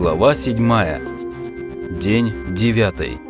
Глава 7. День 9.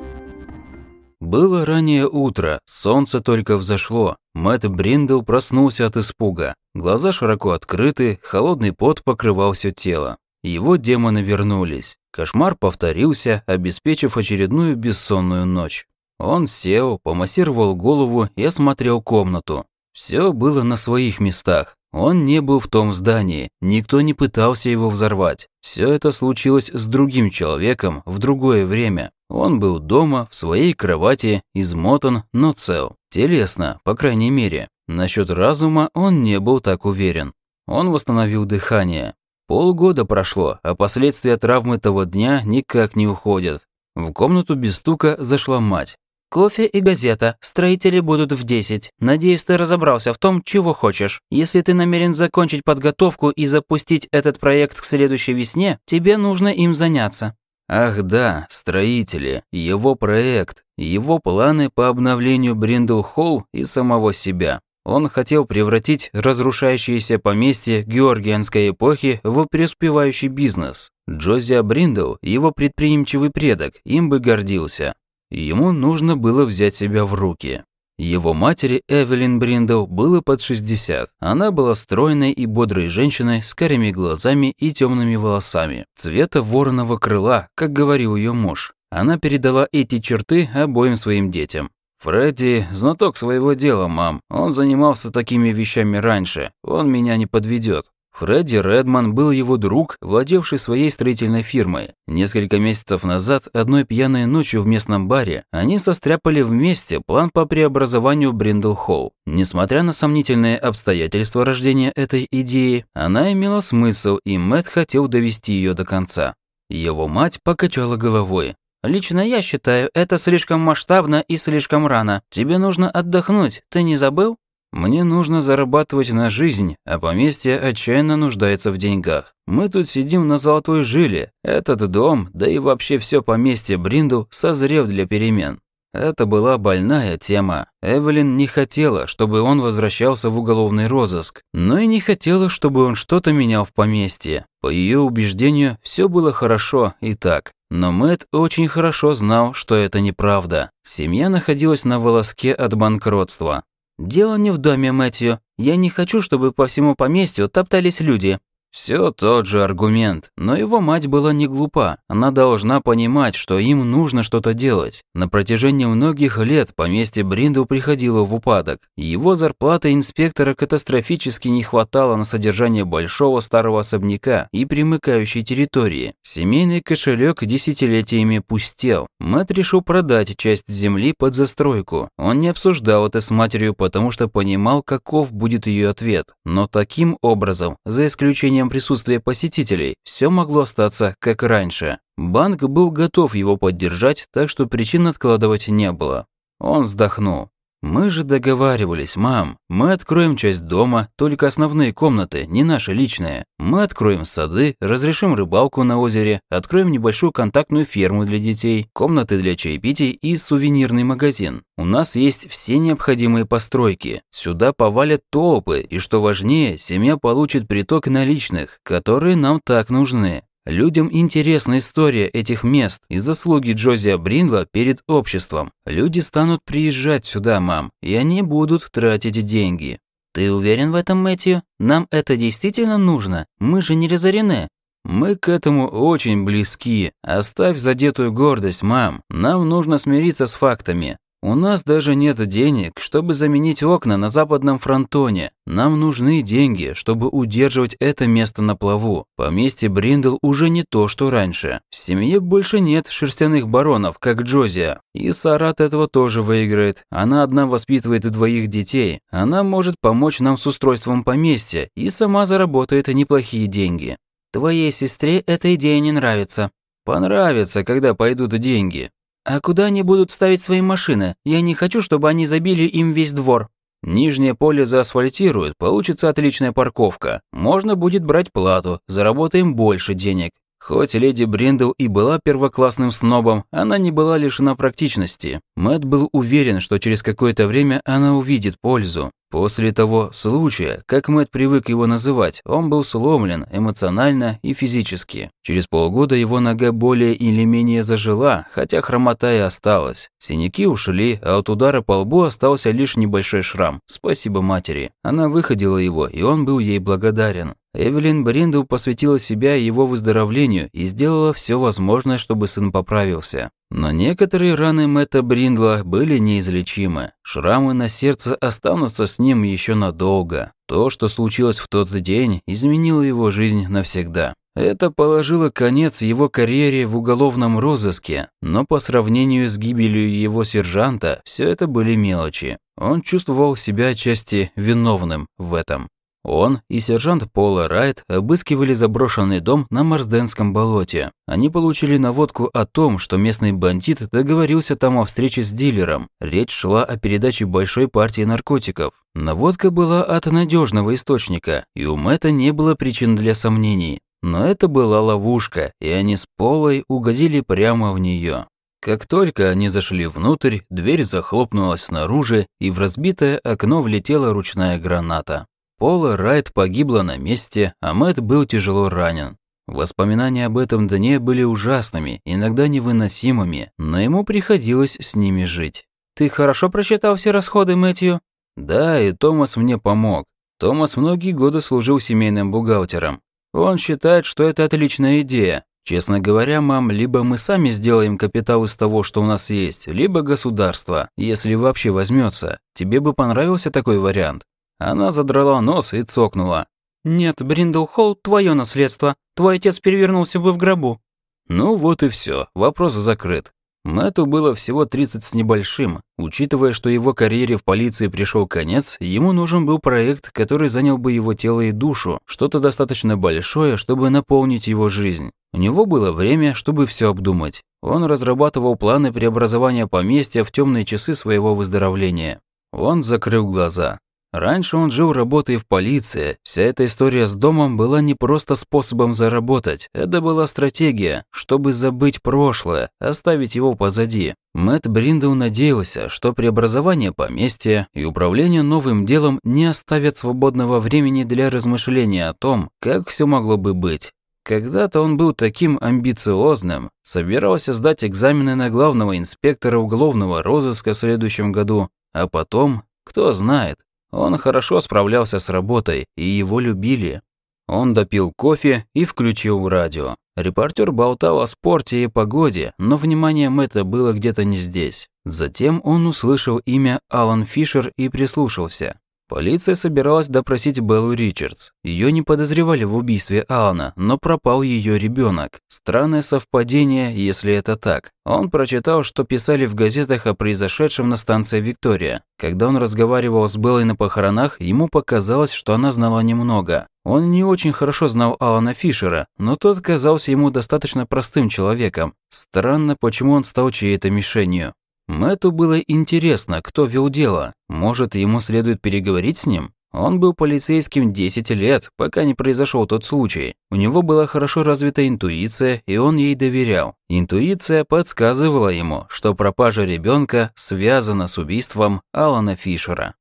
Было раннее утро, солнце только взошло. Мэтт Бриндл проснулся от испуга. Глаза широко открыты, холодный пот покрывал все тело. Его демоны вернулись. Кошмар повторился, обеспечив очередную бессонную ночь. Он сел, помассировал голову и осмотрел комнату. Все было на своих местах. Он не был в том здании, никто не пытался его взорвать. Все это случилось с другим человеком в другое время. Он был дома, в своей кровати, измотан, но цел. Телесно, по крайней мере. Насчет разума он не был так уверен. Он восстановил дыхание. Полгода прошло, а последствия травмы того дня никак не уходят. В комнату без стука зашла мать. «Кофе и газета. Строители будут в 10. Надеюсь, ты разобрался в том, чего хочешь. Если ты намерен закончить подготовку и запустить этот проект к следующей весне, тебе нужно им заняться». Ах да, строители, его проект, его планы по обновлению Бриндл-Холл и самого себя. Он хотел превратить разрушающееся поместье георгианской эпохи в преуспевающий бизнес. Джозия Бриндл, его предприимчивый предок, им бы гордился. Ему нужно было взять себя в руки. Его матери Эвелин Бриндл было под 60. Она была стройной и бодрой женщиной с карими глазами и темными волосами, цвета вороного крыла, как говорил ее муж. Она передала эти черты обоим своим детям. «Фредди – знаток своего дела, мам. Он занимался такими вещами раньше. Он меня не подведет. Фредди Редман был его друг, владевший своей строительной фирмой. Несколько месяцев назад, одной пьяной ночью в местном баре, они состряпали вместе план по преобразованию Бриндл-Холл. Несмотря на сомнительные обстоятельства рождения этой идеи, она имела смысл, и Мэтт хотел довести ее до конца. Его мать покачала головой. «Лично я считаю, это слишком масштабно и слишком рано. Тебе нужно отдохнуть, ты не забыл?» Мне нужно зарабатывать на жизнь, а поместье отчаянно нуждается в деньгах. Мы тут сидим на золотой жиле. Этот дом, да и вообще все поместье Бринду созрев для перемен. Это была больная тема. Эвелин не хотела, чтобы он возвращался в уголовный розыск, но и не хотела, чтобы он что-то менял в поместье. По ее убеждению, все было хорошо и так. Но Мэтт очень хорошо знал, что это неправда. Семья находилась на волоске от банкротства. «Дело не в доме, Мэтью. Я не хочу, чтобы по всему поместью топтались люди. Все тот же аргумент, но его мать была не глупа. Она должна понимать, что им нужно что-то делать. На протяжении многих лет поместье Бриндл приходило в упадок. Его зарплаты инспектора катастрофически не хватало на содержание большого старого особняка и примыкающей территории. Семейный кошелек десятилетиями пустел. Мэтт решил продать часть земли под застройку. Он не обсуждал это с матерью, потому что понимал, каков будет ее ответ. Но таким образом, за исключением исключением присутствия посетителей, все могло остаться как раньше. Банк был готов его поддержать, так что причин откладывать не было. Он вздохнул. «Мы же договаривались, мам. Мы откроем часть дома, только основные комнаты, не наши личные. Мы откроем сады, разрешим рыбалку на озере, откроем небольшую контактную ферму для детей, комнаты для чаепитий и сувенирный магазин. У нас есть все необходимые постройки. Сюда повалят толпы, и что важнее, семья получит приток наличных, которые нам так нужны. Людям интересна история этих мест и заслуги Джозия Бриндла перед обществом. Люди станут приезжать сюда, мам, и они будут тратить деньги. Ты уверен в этом, Мэтью? Нам это действительно нужно? Мы же не разорены. Мы к этому очень близки. Оставь задетую гордость, мам. Нам нужно смириться с фактами. У нас даже нет денег, чтобы заменить окна на западном фронтоне. Нам нужны деньги, чтобы удерживать это место на плаву. Поместье Бриндл уже не то, что раньше. В семье больше нет шерстяных баронов, как Джозия. И Сара от этого тоже выиграет. Она одна воспитывает двоих детей. Она может помочь нам с устройством поместья и сама заработает неплохие деньги. Твоей сестре эта идея не нравится. Понравится, когда пойдут деньги. «А куда они будут ставить свои машины? Я не хочу, чтобы они забили им весь двор». Нижнее поле заасфальтируют, получится отличная парковка. Можно будет брать плату, заработаем больше денег. Хоть леди Бриндл и была первоклассным снобом, она не была лишена практичности. Мэтт был уверен, что через какое-то время она увидит пользу. После того случая, как Мэтт привык его называть, он был сломлен эмоционально и физически. Через полгода его нога более или менее зажила, хотя хромота и осталась. Синяки ушли, а от удара по лбу остался лишь небольшой шрам. Спасибо матери. Она выходила его, и он был ей благодарен. Эвелин Бриндл посвятила себя его выздоровлению и сделала все возможное, чтобы сын поправился. Но некоторые раны Мэтта Бриндла были неизлечимы. Шрамы на сердце останутся с ним еще надолго. То, что случилось в тот день, изменило его жизнь навсегда. Это положило конец его карьере в уголовном розыске, но по сравнению с гибелью его сержанта, все это были мелочи. Он чувствовал себя отчасти виновным в этом. Он и сержант Пола Райт обыскивали заброшенный дом на Марсденском болоте. Они получили наводку о том, что местный бандит договорился там о встрече с дилером. Речь шла о передаче большой партии наркотиков. Наводка была от надежного источника, и у Мэтта не было причин для сомнений. Но это была ловушка, и они с Полой угодили прямо в нее. Как только они зашли внутрь, дверь захлопнулась снаружи, и в разбитое окно влетела ручная граната. Пола Райт погибла на месте, а Мэтт был тяжело ранен. Воспоминания об этом дне были ужасными, иногда невыносимыми, но ему приходилось с ними жить. «Ты хорошо просчитал все расходы, Мэтью?» «Да, и Томас мне помог. Томас многие годы служил семейным бухгалтером. Он считает, что это отличная идея. Честно говоря, мам, либо мы сами сделаем капитал из того, что у нас есть, либо государство, если вообще возьмется. Тебе бы понравился такой вариант?» Она задрала нос и цокнула. «Нет, Бриндл-Холл – твое наследство. Твой отец перевернулся бы в гробу». Ну вот и все, вопрос закрыт. Мэтту было всего 30 с небольшим. Учитывая, что его карьере в полиции пришел конец, ему нужен был проект, который занял бы его тело и душу, что-то достаточно большое, чтобы наполнить его жизнь. У него было время, чтобы все обдумать. Он разрабатывал планы преобразования поместья в темные часы своего выздоровления. Он закрыл глаза. Раньше он жил работой в полиции. Вся эта история с домом была не просто способом заработать. Это была стратегия, чтобы забыть прошлое, оставить его позади. Мэтт Бриндл надеялся, что преобразование поместья и управление новым делом не оставят свободного времени для размышления о том, как все могло бы быть. Когда-то он был таким амбициозным, собирался сдать экзамены на главного инспектора уголовного розыска в следующем году, а потом, кто знает, он хорошо справлялся с работой, и его любили. Он допил кофе и включил радио. Репортер болтал о спорте и погоде, но внимание Мэтта было где-то не здесь. Затем он услышал имя Алан Фишер и прислушался. Полиция собиралась допросить Беллу Ричардс. Ее не подозревали в убийстве Алана, но пропал ее ребенок. Странное совпадение, если это так. Он прочитал, что писали в газетах о произошедшем на станции Виктория. Когда он разговаривал с Беллой на похоронах, ему показалось, что она знала немного. Он не очень хорошо знал Алана Фишера, но тот казался ему достаточно простым человеком. Странно, почему он стал чьей-то мишенью. Мэтту было интересно, кто вел дело. Может, ему следует переговорить с ним? Он был полицейским 10 лет, пока не произошел тот случай. У него была хорошо развита интуиция, и он ей доверял. Интуиция подсказывала ему, что пропажа ребенка связана с убийством Алана Фишера.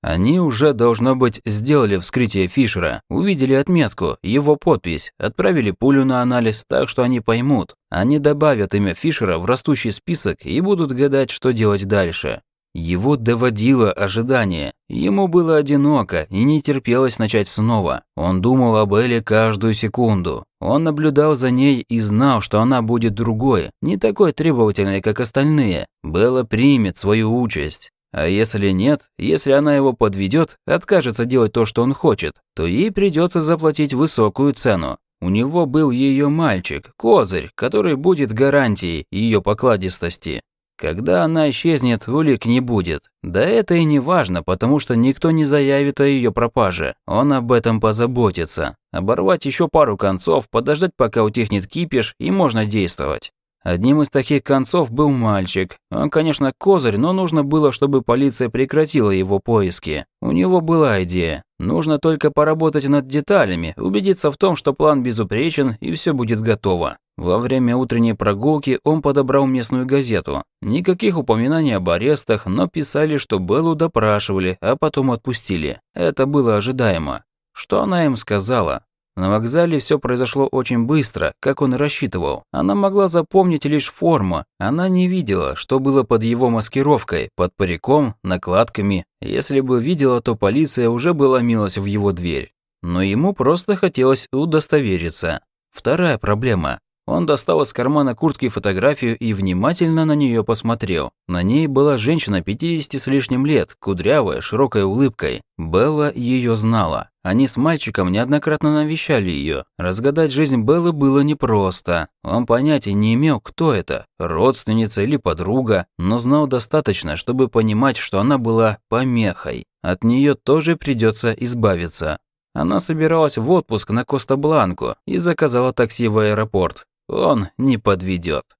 Они уже, должно быть, сделали вскрытие Фишера, увидели отметку, его подпись, отправили пулю на анализ, так что они поймут. Они добавят имя Фишера в растущий список и будут гадать, что делать дальше. Его доводило ожидание. Ему было одиноко и не терпелось начать снова. Он думал об Эле каждую секунду. Он наблюдал за ней и знал, что она будет другой, не такой требовательной, как остальные. Белла примет свою участь. А если нет, если она его подведет, откажется делать то, что он хочет, то ей придется заплатить высокую цену. У него был ее мальчик, козырь, который будет гарантией ее покладистости. Когда она исчезнет, улик не будет. Да это и не важно, потому что никто не заявит о ее пропаже. Он об этом позаботится. Оборвать еще пару концов, подождать, пока утихнет кипиш, и можно действовать. Одним из таких концов был мальчик. Он, конечно, козырь, но нужно было, чтобы полиция прекратила его поиски. У него была идея. Нужно только поработать над деталями, убедиться в том, что план безупречен и все будет готово. Во время утренней прогулки он подобрал местную газету. Никаких упоминаний об арестах, но писали, что Беллу допрашивали, а потом отпустили. Это было ожидаемо. Что она им сказала? На вокзале все произошло очень быстро, как он и рассчитывал. Она могла запомнить лишь форму. Она не видела, что было под его маскировкой, под париком, накладками. Если бы видела, то полиция уже бы ломилась в его дверь. Но ему просто хотелось удостовериться. Вторая проблема. Он достал из кармана куртки фотографию и внимательно на нее посмотрел. На ней была женщина 50 с лишним лет, кудрявая, широкой улыбкой. Белла ее знала. Они с мальчиком неоднократно навещали ее. Разгадать жизнь Беллы было непросто. Он понятия не имел, кто это, родственница или подруга, но знал достаточно, чтобы понимать, что она была помехой. От нее тоже придется избавиться. Она собиралась в отпуск на Коста-Бланку и заказала такси в аэропорт. Он не подведет.